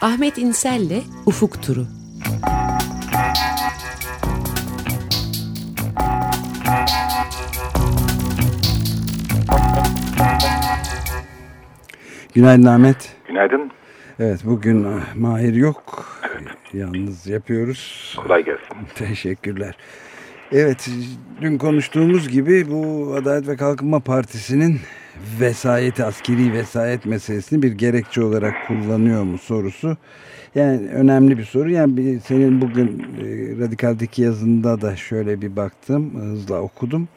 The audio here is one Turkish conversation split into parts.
Ahmet İnsel'le Ufuk Turu. Günaydın Ahmet. Günaydın. Evet bugün ah, Mahir yok. Yalnız yapıyoruz. Kolay gelsin. Teşekkürler. Evet dün konuştuğumuz gibi bu Adalet ve Kalkınma Partisi'nin vesayeti, askeri vesayet meselesini bir gerekçe olarak kullanıyor mu sorusu. Yani önemli bir soru. Yani senin bugün e, Radikal'deki yazında da şöyle bir baktım, hızla okudum.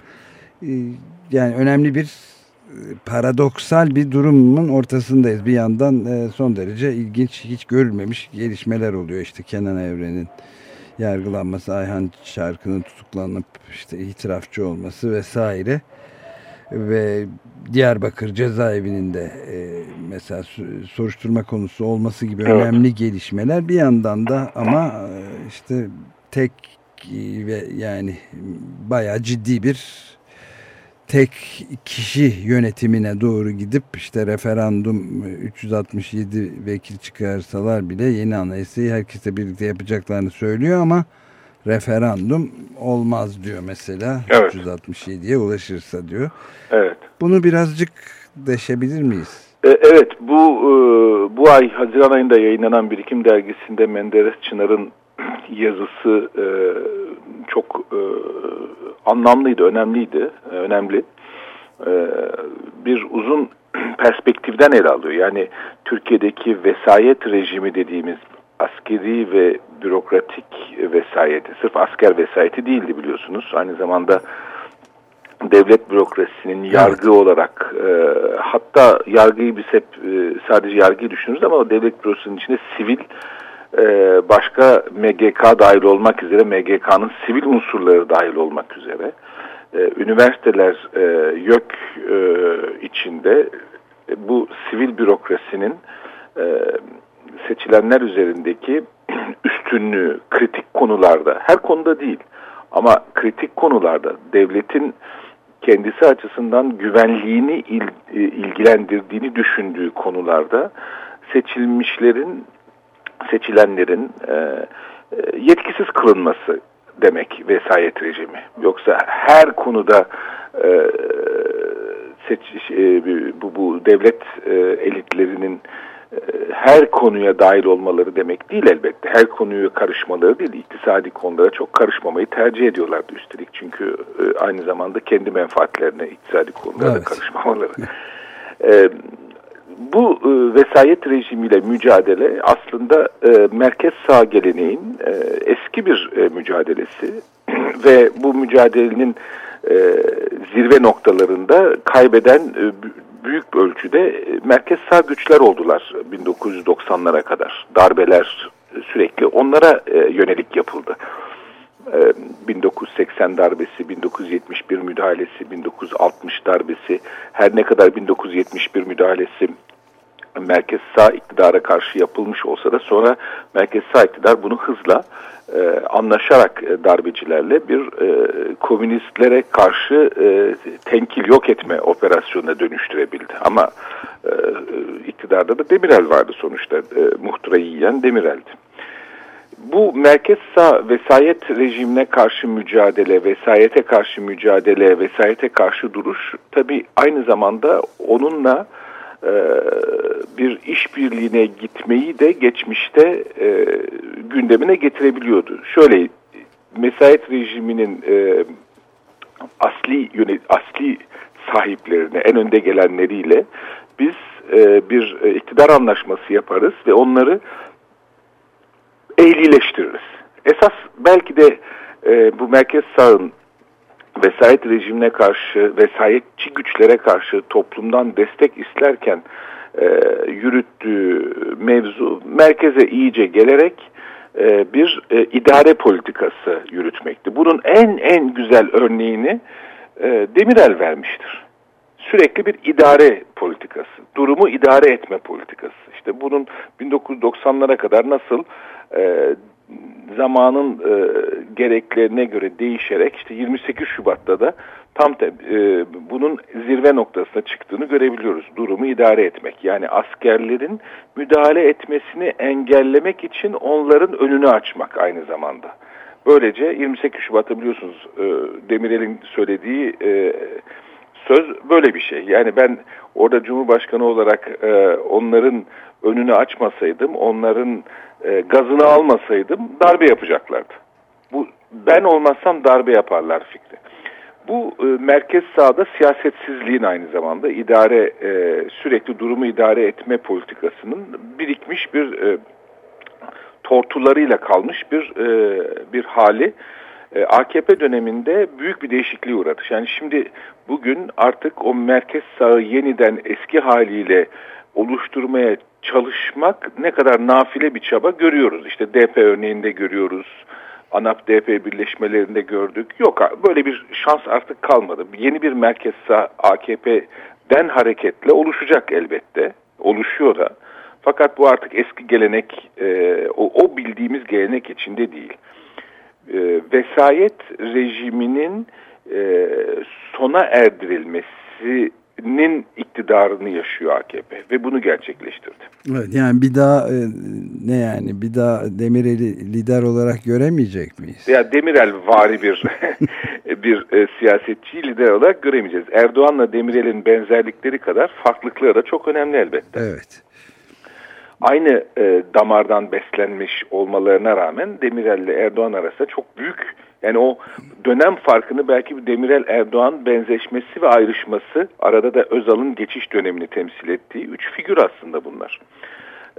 E, yani önemli bir e, paradoksal bir durumun ortasındayız. Bir yandan e, son derece ilginç, hiç görülmemiş gelişmeler oluyor. İşte Kenan Evren'in yargılanması, Ayhan Şarkı'nın tutuklanıp işte itirafçı olması vesaire ve Diyarbakır cezaevinin de e, mesela soruşturma konusu olması gibi evet. önemli gelişmeler bir yandan da ama e, işte tek ve yani bayağı ciddi bir tek kişi yönetimine doğru gidip işte referandum 367 vekil çıkarsalar bile yeni anayasayı herkese birlikte yapacaklarını söylüyor ama referandum olmaz diyor mesela. Evet. 367'ye ulaşırsa diyor. Evet. Bunu birazcık deşebilir miyiz? E, evet bu e, bu ay Haziran ayında yayınlanan Birikim Dergisi'nde Menderes Çınar'ın yazısı e, çok anlamlıydı, önemliydi, önemli. Bir uzun perspektiften ele alıyor. Yani Türkiye'deki vesayet rejimi dediğimiz askeri ve bürokratik vesayeti, sırf asker vesayeti değildi biliyorsunuz. Aynı zamanda devlet bürokrasisinin yargı evet. olarak e, hatta yargıyı biz hep e, sadece yargıyı düşünürüz ama o devlet bürokrasisinin içinde sivil e, başka MGK dahil olmak üzere MGK'nın sivil unsurları dahil olmak üzere e, üniversiteler e, YÖK e, içinde e, bu sivil bürokrasinin e, seçilenler üzerindeki üstünlüğü kritik konularda, her konuda değil ama kritik konularda devletin kendisi açısından güvenliğini il, e, ilgilendirdiğini düşündüğü konularda seçilmişlerin, seçilenlerin e, e, yetkisiz kılınması demek vesayet rejimi. Yoksa her konuda e, seç, e, bu, bu devlet e, elitlerinin e, her konuya dahil olmaları demek değil elbette. Her konuya karışmaları değil. İktisadi konulara çok karışmamayı tercih ediyorlardı üstelik. Çünkü e, aynı zamanda kendi menfaatlerine iktisadi konulara evet. karışmamaları. e, bu e, vesayet rejimiyle mücadele aslında e, merkez sağ geleneğin e, eski bir e, mücadelesi ve bu mücadelenin e, zirve noktalarında kaybeden e, büyük ölçüde e, merkez sağ güçler oldular 1990'lara kadar. Darbeler sürekli onlara e, yönelik yapıldı. 1980 e, darbesi, 1971 müdahalesi, 1960 darbesi, her ne kadar 1971 müdahalesi merkez sağ iktidara karşı yapılmış olsa da sonra merkez sağ iktidar bunu hızla e, anlaşarak e, darbecilerle bir e, komünistlere karşı e, tenkil yok etme operasyonuna dönüştürebildi. Ama e, iktidarda da Demirel vardı sonuçta. E, muhtırayı yiyen Demirel'di. Bu merkez sağ vesayet rejimine karşı mücadele, vesayete karşı mücadele, vesayete karşı duruş tabi aynı zamanda onunla bir işbirliğine gitmeyi de geçmişte e, gündemine getirebiliyordu. Şöyle mesayet rejiminin e, asli yönet asli sahiplerine en önde gelenleriyle biz e, bir e, iktidar anlaşması yaparız ve onları ehlileştiririz. Esas belki de e, bu merkez sağın vesayet rejimine karşı, vesayetçi güçlere karşı toplumdan destek isterken e, yürüttüğü mevzu merkeze iyice gelerek e, bir e, idare politikası yürütmekti. Bunun en en güzel örneğini e, Demirel vermiştir. Sürekli bir idare politikası, durumu idare etme politikası. İşte bunun 1990'lara kadar nasıl e, zamanın e, gereklerine göre değişerek işte 28 Şubat'ta da tam te, e, bunun zirve noktasına çıktığını görebiliyoruz. Durumu idare etmek. Yani askerlerin müdahale etmesini engellemek için onların önünü açmak aynı zamanda. Böylece 28 Şubat'ta biliyorsunuz e, Demirel'in söylediği e, söz böyle bir şey. Yani ben orada Cumhurbaşkanı olarak e, onların önünü açmasaydım, onların e, gazını almasaydım darbe yapacaklardı. Bu ben olmazsam darbe yaparlar fikri. Bu e, merkez sağda siyasetsizliğin aynı zamanda idare e, sürekli durumu idare etme politikasının birikmiş bir e, tortularıyla kalmış bir e, bir hali. E, AKP döneminde büyük bir değişikliğe uğradı. Yani şimdi bugün artık o merkez sağı yeniden eski haliyle oluşturmaya çalışmak ne kadar nafile bir çaba görüyoruz. İşte DP örneğinde görüyoruz. ANAP DP birleşmelerinde gördük. Yok böyle bir şans artık kalmadı. Yeni bir merkez sağ AKP'den hareketle oluşacak elbette. Oluşuyor da. Fakat bu artık eski gelenek, e, o, o bildiğimiz gelenek içinde değil. E, vesayet rejiminin e, sona erdirilmesi nin iktidarını yaşıyor AKP ve bunu gerçekleştirdi. Evet yani bir daha e, ne yani bir daha Demirel'i lider olarak göremeyecek miyiz? Ya Demirel vari bir bir e, siyasetçi lider olarak göremeyeceğiz. Erdoğan'la Demirel'in benzerlikleri kadar farklılıkları da çok önemli elbette. Evet. Aynı e, damardan beslenmiş olmalarına rağmen Demirel ile Erdoğan arasında çok büyük yani o dönem farkını belki bir Demirel Erdoğan benzeşmesi ve ayrışması arada da Özal'ın geçiş dönemini temsil ettiği üç figür aslında bunlar.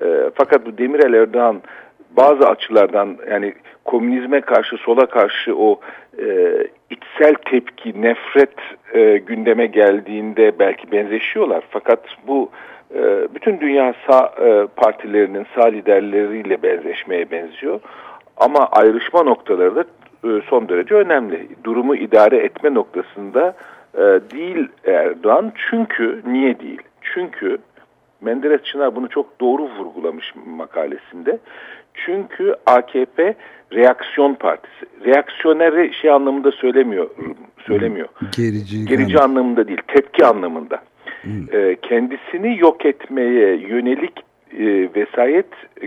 E, fakat bu Demirel Erdoğan bazı açılardan yani komünizme karşı sola karşı o e, içsel tepki nefret e, gündeme geldiğinde belki benzeşiyorlar. Fakat bu e, bütün dünya sağ e, partilerinin sağ liderleriyle benzeşmeye benziyor. Ama ayrışma noktaları da son derece önemli. Durumu idare etme noktasında e, değil Erdoğan. Çünkü niye değil? Çünkü Menderes Çınar bunu çok doğru vurgulamış makalesinde. Çünkü AKP reaksiyon partisi. Reaksiyoneri şey anlamında söylemiyor. söylemiyor. Gerici, Gerici anlamında değil, tepki anlamında. E, kendisini yok etmeye yönelik e, vesayet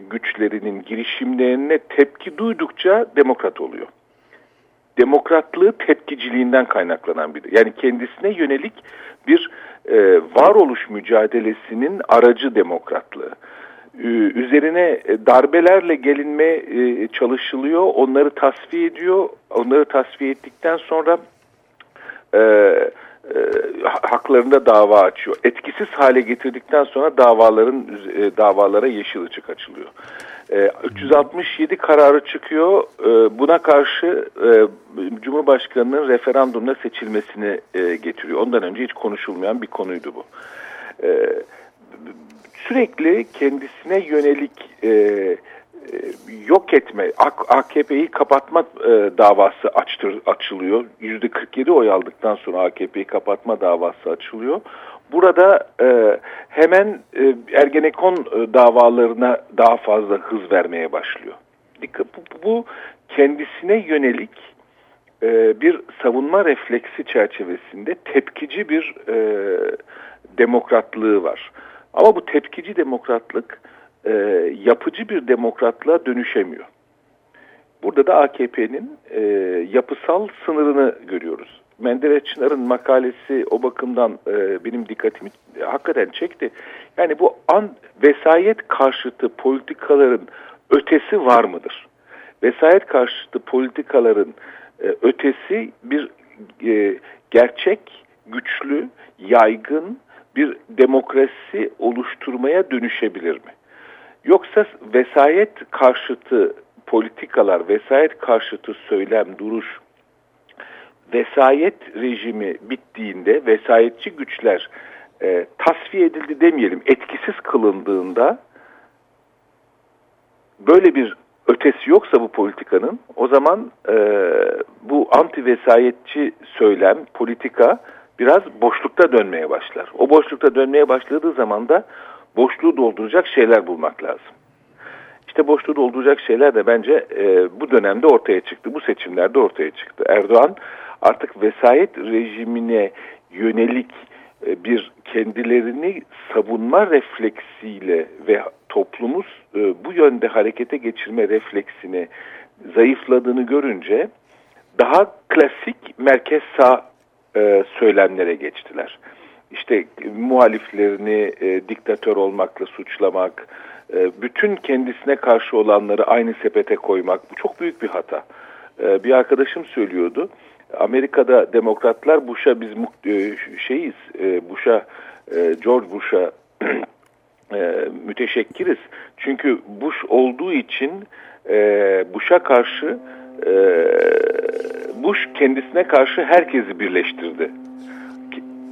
güçlerinin girişimlerine tepki duydukça demokrat oluyor demokratlığı tepkiciliğinden kaynaklanan bir yani kendisine yönelik bir e, varoluş mücadelesinin aracı demokratlığı. Ee, üzerine e, darbelerle gelinme e, çalışılıyor, onları tasfiye ediyor, onları tasfiye ettikten sonra e, e, haklarında dava açıyor. Etkisiz hale getirdikten sonra davaların e, davalara yeşil ışık açılıyor. 367 ee, kararı çıkıyor. Ee, buna karşı e, Cumhurbaşkanı'nın referandumla seçilmesini e, getiriyor. Ondan önce hiç konuşulmayan bir konuydu bu. Sürekli kendisine yönelik e, yok etme, AKP'yi kapatma davası açtır, açılıyor. %47 oy aldıktan sonra AKP'yi kapatma davası açılıyor. Burada e, hemen e, Ergenekon e, davalarına daha fazla hız vermeye başlıyor. Bu, bu kendisine yönelik e, bir savunma refleksi çerçevesinde tepkici bir e, demokratlığı var. Ama bu tepkici demokratlık e, yapıcı bir demokratlığa dönüşemiyor. Burada da AKP'nin e, yapısal sınırını görüyoruz. Menderes Çınar'ın makalesi o bakımdan e, benim dikkatimi hakikaten çekti. Yani bu an vesayet karşıtı politikaların ötesi var mıdır? Vesayet karşıtı politikaların e, ötesi bir e, gerçek, güçlü, yaygın bir demokrasi oluşturmaya dönüşebilir mi? Yoksa vesayet karşıtı politikalar, vesayet karşıtı söylem, duruş, vesayet rejimi bittiğinde vesayetçi güçler e, tasfiye edildi demeyelim etkisiz kılındığında böyle bir ötesi yoksa bu politikanın o zaman e, bu anti vesayetçi söylem politika biraz boşlukta dönmeye başlar. O boşlukta dönmeye başladığı zaman da boşluğu dolduracak şeyler bulmak lazım. İşte boşluğu dolduracak şeyler de bence e, bu dönemde ortaya çıktı. Bu seçimlerde ortaya çıktı. Erdoğan artık vesayet rejimine yönelik e, bir kendilerini savunma refleksiyle ve toplumuz e, bu yönde harekete geçirme refleksini zayıfladığını görünce daha klasik merkez sağ e, söylemlere geçtiler. İşte muhaliflerini e, diktatör olmakla suçlamak, e, bütün kendisine karşı olanları aynı sepete koymak bu çok büyük bir hata. E, bir arkadaşım söylüyordu. Amerika'da demokratlar Bush'a biz e, şeyiz, e, Bush'a, e, George Bush'a müteşekkiriz. Çünkü Bush olduğu için Bush'a karşı Bush kendisine karşı herkesi birleştirdi.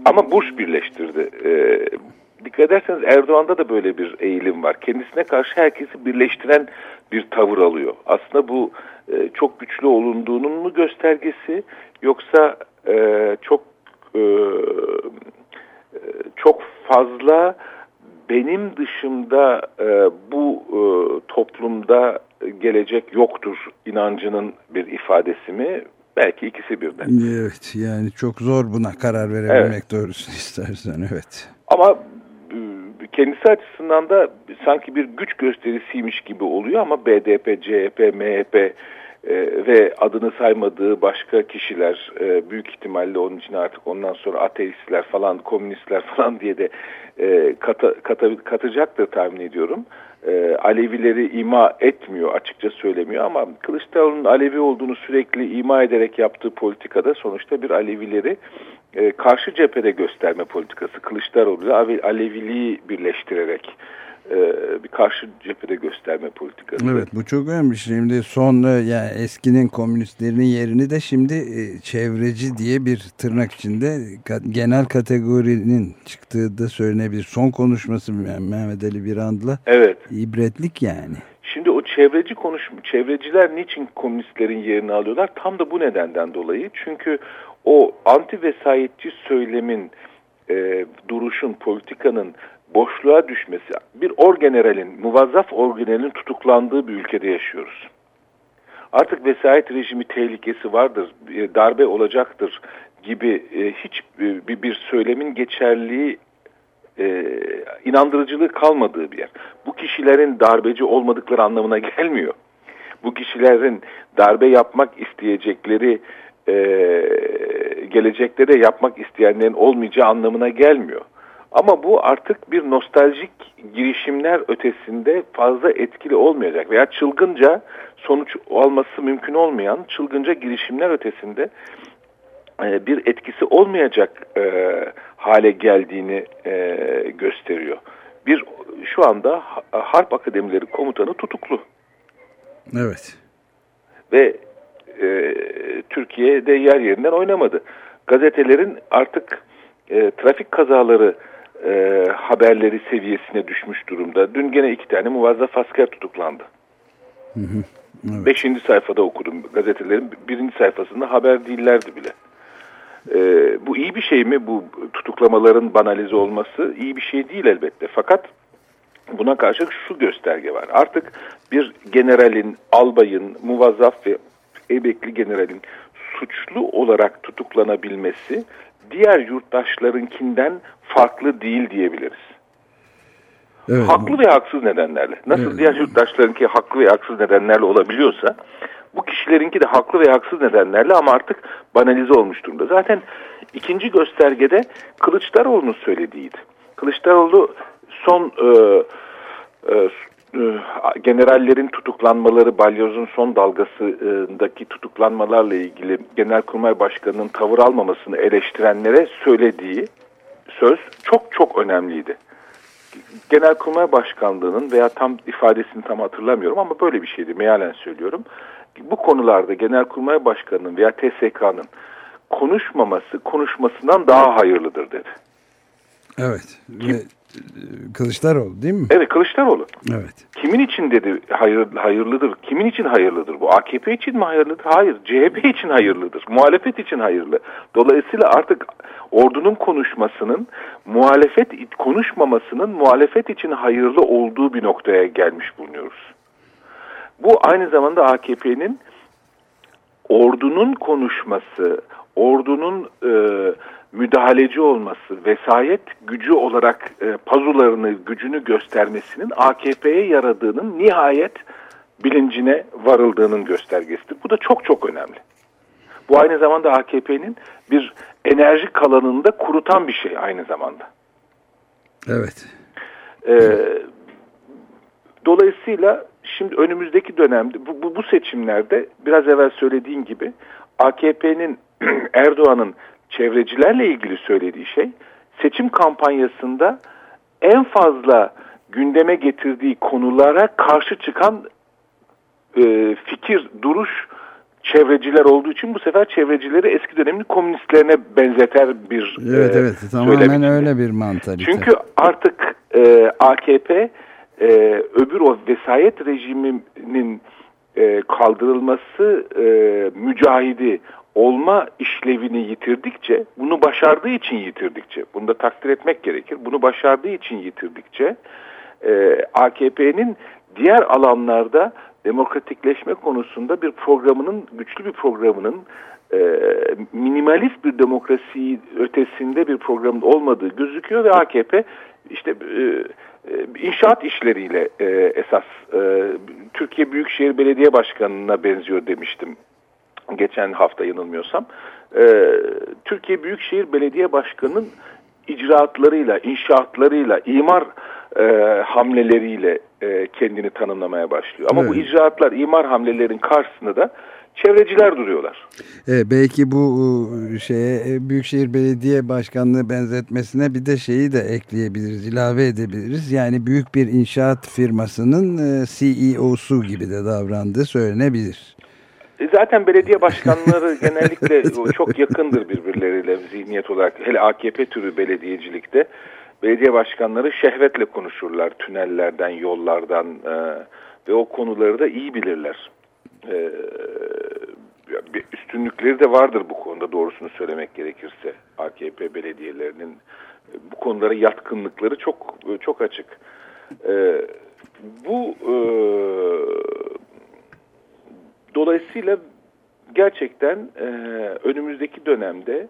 Ama Bush birleştirdi. Dikkat ederseniz Erdoğan'da da böyle bir eğilim var. Kendisine karşı herkesi birleştiren bir tavır alıyor. Aslında bu e, çok güçlü olunduğunun mu göstergesi yoksa e, çok e, çok fazla benim dışında e, bu e, toplumda gelecek yoktur inancının bir ifadesi mi? Belki ikisi birden. Evet yani çok zor buna karar verebilmek evet. doğrusu istersen evet. Ama kendisi açısından da sanki bir güç gösterisiymiş gibi oluyor ama BDP, CHP, MHP e, ve adını saymadığı başka kişiler e, büyük ihtimalle onun için artık ondan sonra ateistler falan, komünistler falan diye de e, kata, kata, katacaktır tahmin ediyorum. Alevileri ima etmiyor, açıkça söylemiyor ama Kılıçdaroğlu'nun Alevi olduğunu sürekli ima ederek yaptığı politikada sonuçta bir Alevileri e, karşı cephede gösterme politikası. Kılıçdaroğlu Aleviliği birleştirerek e, bir karşı cephede gösterme politikası. Evet bu çok önemli. Şimdi son e, yani eskinin komünistlerinin yerini de şimdi e, çevreci diye bir tırnak içinde genel kategorinin çıktığı da söylenebilir. Son konuşması Mehmet Ali Birand'la evet. ibretlik yani. Şimdi o çevreci konuşma, çevreciler niçin komünistlerin yerini alıyorlar? Tam da bu nedenden dolayı. Çünkü o anti vesayetçi söylemin, e, duruşun, politikanın boşluğa düşmesi, bir orgeneralin, muvazzaf orgeneralin tutuklandığı bir ülkede yaşıyoruz. Artık vesayet rejimi tehlikesi vardır, darbe olacaktır gibi e, hiç e, bir, söylemin geçerliği e, inandırıcılığı kalmadığı bir yer. Bu kişilerin darbeci olmadıkları anlamına gelmiyor. Bu kişilerin darbe yapmak isteyecekleri e, gelecekte de yapmak isteyenlerin olmayacağı anlamına gelmiyor. Ama bu artık bir nostaljik girişimler ötesinde fazla etkili olmayacak veya çılgınca sonuç alması mümkün olmayan çılgınca girişimler ötesinde e, bir etkisi olmayacak e, hale geldiğini e, gösteriyor. Bir şu anda Harp Akademileri komutanı tutuklu. Evet. Ve e, Türkiye'de yer yerinden oynamadı. Gazetelerin artık e, trafik kazaları e, haberleri seviyesine düşmüş durumda. Dün gene iki tane muvazzaf asker tutuklandı. Hı hı, evet. Beşinci sayfada okudum gazetelerin birinci sayfasında haber değillerdi bile. E, bu iyi bir şey mi bu tutuklamaların banalize olması? iyi bir şey değil elbette. Fakat buna karşılık şu gösterge var. Artık bir generalin, albayın, muvazzaf ve emekli generalin suçlu olarak tutuklanabilmesi diğer yurttaşlarınkinden farklı değil diyebiliriz. Evet. Haklı ve haksız nedenlerle. Nasıl evet. diğer yurttaşlarınki haklı ve haksız nedenlerle olabiliyorsa bu kişilerinki de haklı ve haksız nedenlerle ama artık banalize olmuş durumda. Zaten ikinci göstergede Kılıçdaroğlu'nun söylediğiydi. Kılıçdaroğlu son e, e, generallerin tutuklanmaları, balyozun son dalgasındaki tutuklanmalarla ilgili Genelkurmay Başkanı'nın tavır almamasını eleştirenlere söylediği söz çok çok önemliydi. Genelkurmay Başkanlığı'nın veya tam ifadesini tam hatırlamıyorum ama böyle bir şeydi mealen söylüyorum. Bu konularda Genelkurmay Başkanı'nın veya TSK'nın konuşmaması konuşmasından daha hayırlıdır dedi. Evet. Ve Kılıçdaroğlu değil mi? Evet Kılıçdaroğlu. Evet. Kimin için dedi hayır, hayırlıdır? Kimin için hayırlıdır bu? AKP için mi hayırlıdır? Hayır. CHP için hayırlıdır. Muhalefet için hayırlı. Dolayısıyla artık ordunun konuşmasının muhalefet konuşmamasının muhalefet için hayırlı olduğu bir noktaya gelmiş bulunuyoruz. Bu aynı zamanda AKP'nin ordunun konuşması, ordunun e, müdahaleci olması, vesayet gücü olarak e, pazularını, gücünü göstermesinin AKP'ye yaradığının nihayet bilincine varıldığının göstergesidir. Bu da çok çok önemli. Bu aynı zamanda AKP'nin bir enerji kalanında kurutan bir şey aynı zamanda. Evet. Ee, dolayısıyla şimdi önümüzdeki dönemde bu, bu, bu seçimlerde biraz evvel söylediğim gibi AKP'nin Erdoğan'ın çevrecilerle ilgili söylediği şey seçim kampanyasında en fazla gündeme getirdiği konulara karşı çıkan e, fikir, duruş çevreciler olduğu için bu sefer çevrecileri eski dönemin komünistlerine benzeter bir Evet e, evet tamamen öyle bir mantalite. Çünkü artık e, AKP e, öbür o vesayet rejiminin e, kaldırılması e, mücahidi olma işlevini yitirdikçe, bunu başardığı için yitirdikçe, bunu da takdir etmek gerekir, bunu başardığı için yitirdikçe e, AKP'nin diğer alanlarda demokratikleşme konusunda bir programının, güçlü bir programının e, minimalist bir demokrasi ötesinde bir programın olmadığı gözüküyor ve AKP işte e, e, inşaat işleriyle e, esas e, Türkiye Büyükşehir Belediye Başkanı'na benziyor demiştim geçen hafta yanılmıyorsam. E, Türkiye Büyükşehir Belediye Başkanı'nın icraatlarıyla, inşaatlarıyla, imar e, hamleleriyle e, kendini tanımlamaya başlıyor. Ama evet. bu icraatlar, imar hamlelerin karşısında da çevreciler duruyorlar. Evet, belki bu e, şeye e, Büyükşehir Belediye Başkanlığı benzetmesine bir de şeyi de ekleyebiliriz, ilave edebiliriz. Yani büyük bir inşaat firmasının e, CEO'su gibi de davrandığı söylenebilir. Zaten belediye başkanları genellikle çok yakındır birbirleriyle zihniyet olarak. Hele AKP türü belediyecilikte belediye başkanları şehvetle konuşurlar tünellerden, yollardan e, ve o konuları da iyi bilirler. E, üstünlükleri de vardır bu konuda doğrusunu söylemek gerekirse. AKP belediyelerinin bu konulara yatkınlıkları çok çok açık. E, bu e, dolayısıyla gerçekten e, önümüzdeki dönemde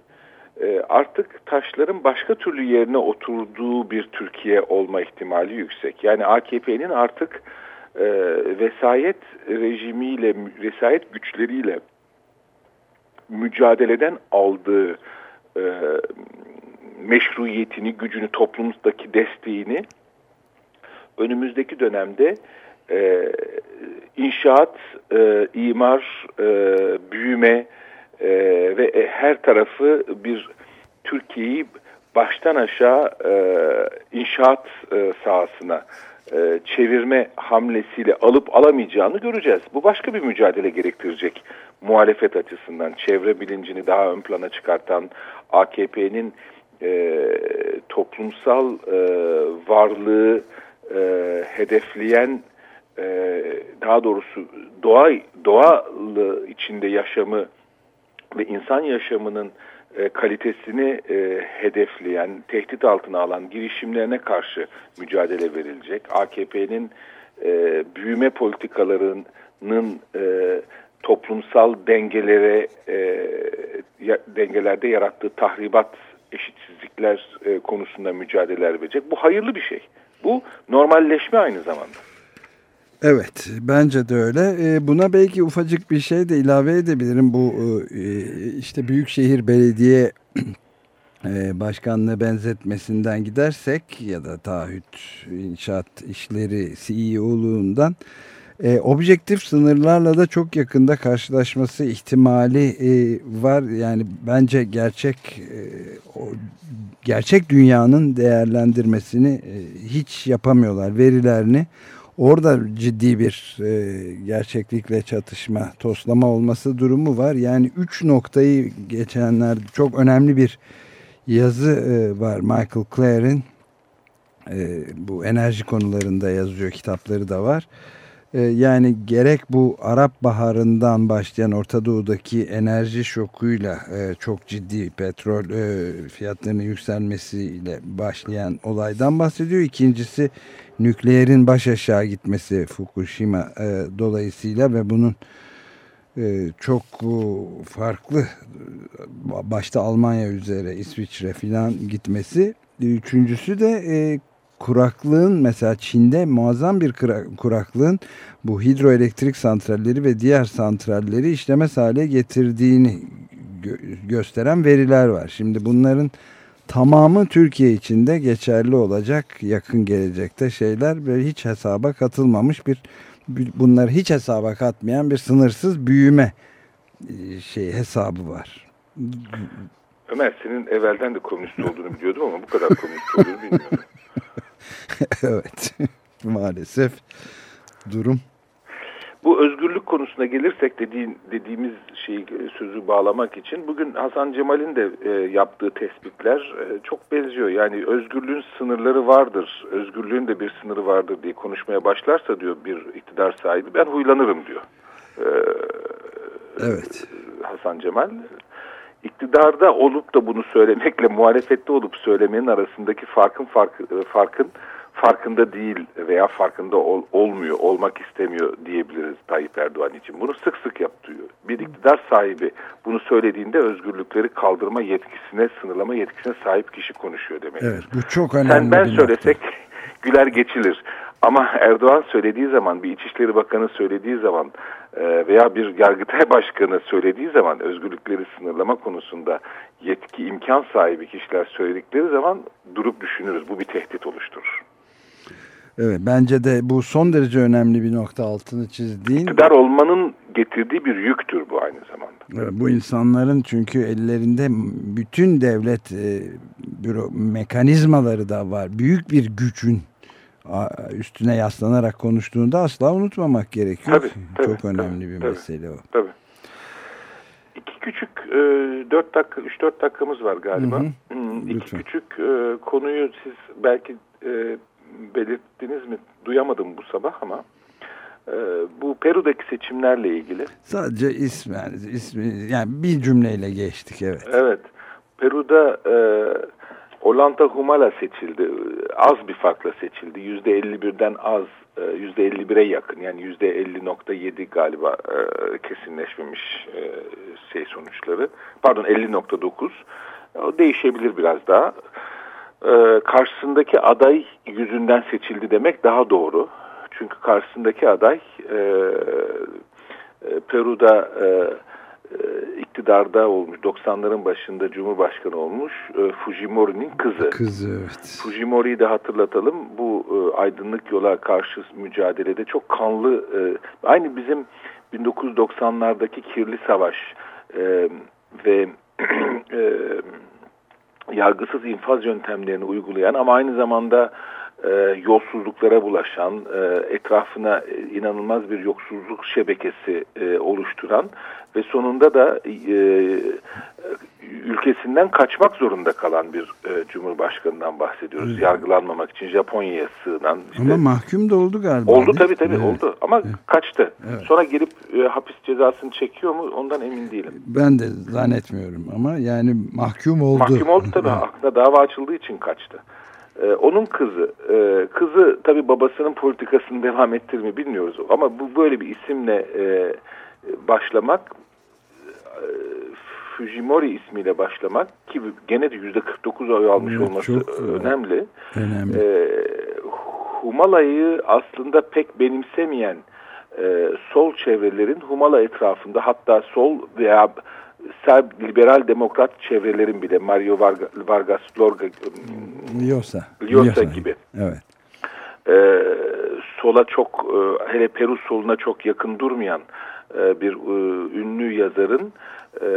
e, artık taşların başka türlü yerine oturduğu bir Türkiye olma ihtimali yüksek. Yani AKP'nin artık e, vesayet rejimiyle, vesayet güçleriyle mücadeleden aldığı e, meşruiyetini, gücünü, toplumdaki desteğini önümüzdeki dönemde e, inşaat, e, imar, e, büyüme, e, ve e, her tarafı bir Türkiye'yi baştan aşağı e, inşaat e, sahasına e, çevirme hamlesiyle alıp alamayacağını göreceğiz. Bu başka bir mücadele gerektirecek muhalefet açısından. Çevre bilincini daha ön plana çıkartan AKP'nin e, toplumsal e, varlığı e, hedefleyen e, daha doğrusu doğa doğalı içinde yaşamı ve insan yaşamının e, kalitesini e, hedefleyen, tehdit altına alan girişimlerine karşı mücadele verilecek. AKP'nin büyüme politikalarının toplumsal dengelere dengelerde yarattığı tahribat, eşitsizlikler konusunda mücadeleler verecek. Bu hayırlı bir şey. Bu normalleşme aynı zamanda. Evet bence de öyle. Ee, buna belki ufacık bir şey de ilave edebilirim. Bu e, işte Büyükşehir Belediye e, Başkanlığı benzetmesinden gidersek ya da taahhüt inşaat işleri CEO'luğundan e, objektif sınırlarla da çok yakında karşılaşması ihtimali e, var. Yani bence gerçek e, gerçek dünyanın değerlendirmesini e, hiç yapamıyorlar. Verilerini Orada ciddi bir e, gerçeklikle çatışma, toslama olması durumu var. Yani üç noktayı geçenler çok önemli bir yazı e, var Michael Clare'in. E, bu enerji konularında yazıyor, kitapları da var. Yani gerek bu Arap Baharı'ndan başlayan Orta Doğu'daki enerji şokuyla e, çok ciddi petrol e, fiyatlarının yükselmesiyle başlayan olaydan bahsediyor. İkincisi nükleerin baş aşağı gitmesi Fukushima e, dolayısıyla ve bunun çok farklı başta Almanya üzere İsviçre filan gitmesi. Üçüncüsü de kuraklığın mesela Çin'de muazzam bir kuraklığın bu hidroelektrik santralleri ve diğer santralleri işlemez hale getirdiğini gö gösteren veriler var. Şimdi bunların tamamı Türkiye için de geçerli olacak yakın gelecekte şeyler ve hiç hesaba katılmamış bir bunları hiç hesaba katmayan bir sınırsız büyüme şey hesabı var. Ömer senin evvelden de komünist olduğunu biliyordum ama bu kadar komünist olduğunu bilmiyordum. evet. Maalesef durum. Bu özgürlük konusuna gelirsek dediğin, dediğimiz şeyi sözü bağlamak için bugün Hasan Cemal'in de e, yaptığı tespitler e, çok benziyor. Yani özgürlüğün sınırları vardır, özgürlüğün de bir sınırı vardır diye konuşmaya başlarsa diyor bir iktidar sahibi ben huylanırım diyor. E, evet. Hasan Cemal iktidarda olup da bunu söylemekle muhalefette olup söylemenin arasındaki farkın farkı, farkın farkında değil veya farkında ol, olmuyor, olmak istemiyor diyebiliriz Tayyip Erdoğan için. Bunu sık sık yapıyor. Bir iktidar sahibi bunu söylediğinde özgürlükleri kaldırma yetkisine, sınırlama yetkisine sahip kişi konuşuyor demek. Evet, bu çok önemli Sen ben söylesek güler geçilir. Ama Erdoğan söylediği zaman, bir İçişleri Bakanı söylediği zaman e, veya bir Yargıtay Başkanı söylediği zaman özgürlükleri sınırlama konusunda yetki, imkan sahibi kişiler söyledikleri zaman durup düşünürüz. Bu bir tehdit oluşturur. Evet bence de bu son derece önemli bir nokta altını çizdiğin. İktidar olmanın getirdiği bir yüktür bu aynı zamanda. Evet, bu insanların çünkü ellerinde bütün devlet e, büro mekanizmaları da var. Büyük bir gücün üstüne yaslanarak konuştuğunu da asla unutmamak gerekiyor. Tabii, tabii, Çok önemli tabii, bir tabii, mesele o. Tabii. İki küçük e, 4 dakika 3-4 dakikamız var galiba. Hı hı. Hmm, iki Lütfen. küçük e, konuyu siz belki e, belirttiniz mi duyamadım bu sabah ama e, bu Peru'daki seçimlerle ilgili. Sadece ismi, yani, ismi yani bir cümleyle geçtik evet. Evet. Peru'da e, Olanta Humala seçildi. Az bir farkla seçildi. Yüzde 51'den az, e, yüzde 51'e yakın. Yani yüzde 50.7 galiba e, kesinleşmemiş e, şey sonuçları. Pardon 50.9. O değişebilir biraz daha e, karşısındaki aday yüzünden seçildi demek daha doğru. Çünkü karşısındaki aday Peru'da iktidarda olmuş, 90'ların başında Cumhurbaşkanı olmuş e, Fujimori'nin kızı. Kızı evet. Fujimori'yi de hatırlatalım. Bu e, aydınlık yola karşı mücadelede çok kanlı, e, aynı bizim 1990'lardaki kirli savaş e, ve e, yargısız infaz yöntemlerini uygulayan ama aynı zamanda e, yolsuzluklara bulaşan, e, etrafına e, inanılmaz bir yoksulluk şebekesi e, oluşturan ve sonunda da e, ülkesinden kaçmak zorunda kalan bir e, cumhurbaşkanından bahsediyoruz. Evet. Yargılanmamak için Japonya'ya sığınan. Işte, ama mahkum da oldu galiba. Oldu tabii tabii evet. oldu ama evet. kaçtı. Evet. Sonra gelip e, hapis cezasını çekiyor mu ondan emin değilim. Ben de zannetmiyorum ama yani mahkum oldu. Mahkum oldu tabii. Aklına dava açıldığı için kaçtı. Ee, onun kızı, e, kızı tabii babasının politikasını devam ettirir mi bilmiyoruz ama bu böyle bir isimle e, başlamak e, Fujimori ismiyle başlamak ki gene de %49 oy almış evet, olması çok, önemli. önemli. E, Humala'yı aslında pek benimsemeyen e, sol çevrelerin Humala etrafında hatta sol veya Serb liberal demokrat çevrelerin bile Mario Vargas, Vargas Lorga Lyosa, Lyosa gibi. Evet. E, sola çok e, hele Peru soluna çok yakın durmayan e, bir e, ünlü yazarın e,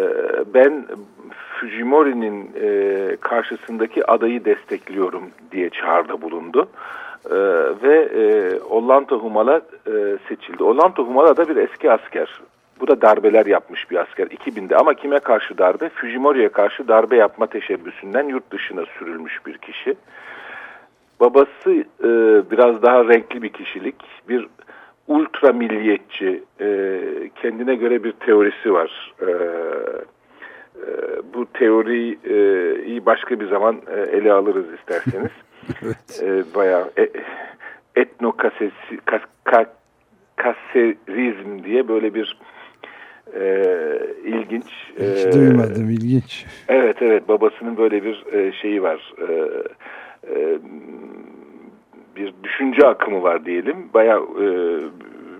ben Fujimori'nin e, karşısındaki adayı destekliyorum diye çağrıda bulundu. Ee, ve e, Ollanta Humala e, seçildi. Ollanta Humala da bir eski asker. Bu da darbeler yapmış bir asker 2000'de ama kime karşı darbe? Fujimori'ye karşı darbe yapma teşebbüsünden yurt dışına sürülmüş bir kişi. Babası e, biraz daha renkli bir kişilik. Bir ultra milliyetçi, e, kendine göre bir teorisi var. E, e, bu teoriyi başka bir zaman e, ele alırız isterseniz. evet. e, bayağı e, etnokaserizm diye böyle bir e, ilginç. Hiç e, duymadım ilginç. Evet evet babasının böyle bir e, şeyi var. E, e, bir düşünce akımı var diyelim. Baya e,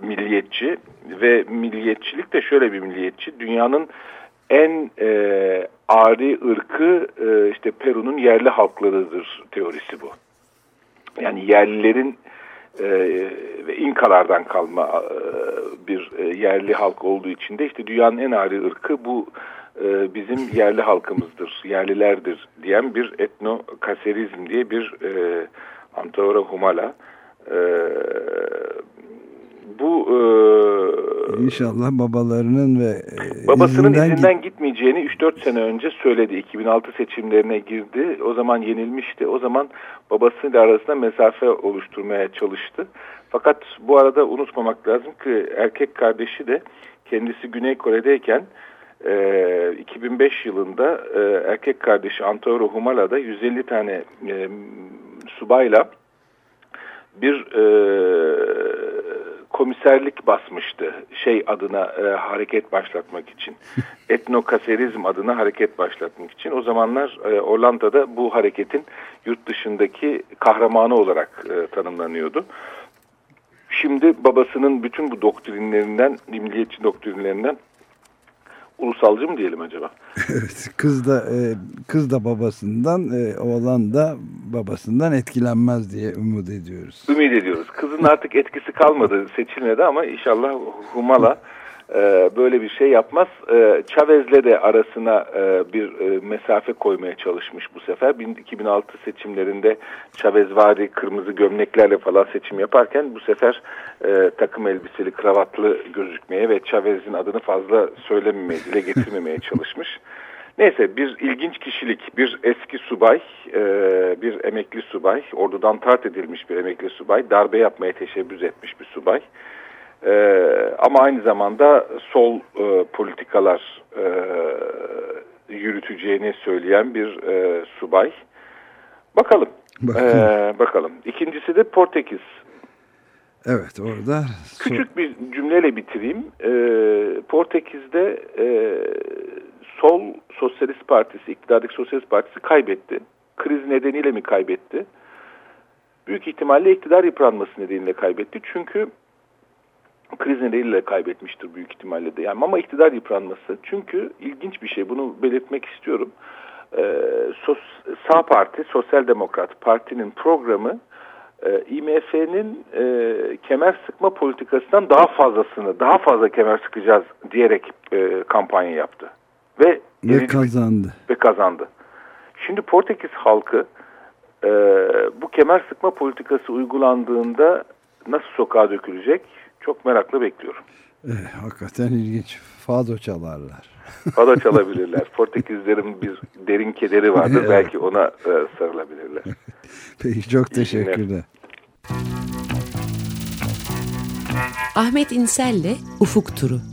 milliyetçi ve milliyetçilik de şöyle bir milliyetçi. Dünyanın en e, ari ırkı e, işte Peru'nun yerli halklarıdır teorisi bu. Yani yerlilerin e, ve İnkalardan kalma e, bir e, yerli halk olduğu için de işte dünyanın en ari ırkı bu e, bizim yerli halkımızdır, yerlilerdir diyen bir etnokaserizm diye bir e, Antaura Humala e, bu e, inşallah babalarının ve e, babasının izinden, izinden gitmeyeceğini 3-4 sene önce söyledi. 2006 seçimlerine girdi. O zaman yenilmişti. O zaman babasıyla arasında mesafe oluşturmaya çalıştı. Fakat bu arada unutmamak lazım ki erkek kardeşi de kendisi Güney Kore'deyken e, 2005 yılında e, erkek kardeşi Antoro Humala'da 150 tane e, subayla bir e, komiserlik basmıştı şey adına e, hareket başlatmak için. Etnokaserizm adına hareket başlatmak için. O zamanlar e, Hollanda'da bu hareketin yurt dışındaki kahramanı olarak e, tanımlanıyordu. Şimdi babasının bütün bu doktrinlerinden, milliyetçi doktrinlerinden ulusalcı mı diyelim acaba? evet, kız da e, kız da babasından, e, oğlan da babasından etkilenmez diye umut ediyoruz. Ümit ediyoruz. Kızın artık etkisi kalmadı, seçilmedi ama inşallah Humala e, böyle bir şey yapmaz. E, Chavez'le de arasına e, bir e, mesafe koymaya çalışmış bu sefer. 2006 seçimlerinde Chavez vari kırmızı gömleklerle falan seçim yaparken bu sefer e, takım elbiseli, kravatlı gözükmeye ve Chavez'in adını fazla söylememeye, dile getirmemeye çalışmış. Neyse bir ilginç kişilik, bir eski subay, e, bir emekli subay, ordudan tart edilmiş bir emekli subay, darbe yapmaya teşebbüs etmiş bir subay. E, ama aynı zamanda sol e, politikalar e, yürüteceğini söyleyen bir e, subay. Bakalım. Ee, bakalım. İkincisi de Portekiz. Evet orada. Küçük bir cümleyle bitireyim. Ee, Portekiz'de e, sol Sosyalist Partisi, iktidardaki Sosyalist Partisi kaybetti. Kriz nedeniyle mi kaybetti? Büyük ihtimalle iktidar yıpranması nedeniyle kaybetti. Çünkü kriz nedeniyle kaybetmiştir büyük ihtimalle de. Yani ama iktidar yıpranması. Çünkü ilginç bir şey. Bunu belirtmek istiyorum. Ee, sos, sağ parti, Sosyal Demokrat Parti'nin programı e, IMF'nin e, kemer sıkma politikasından daha fazlasını, daha fazla kemer sıkacağız diyerek e, kampanya yaptı. Ve, ve kazandı. Ve kazandı. Şimdi Portekiz halkı e, bu kemer sıkma politikası uygulandığında nasıl sokağa dökülecek çok merakla bekliyorum. Eh, hakikaten ilginç. Fado çalarlar. Fado çalabilirler. Portekizlerin bir derin kederi vardır. Evet. Belki ona e, sarılabilirler. Peki çok teşekkürler. Ahmet İnsel'le Ufuk Turu.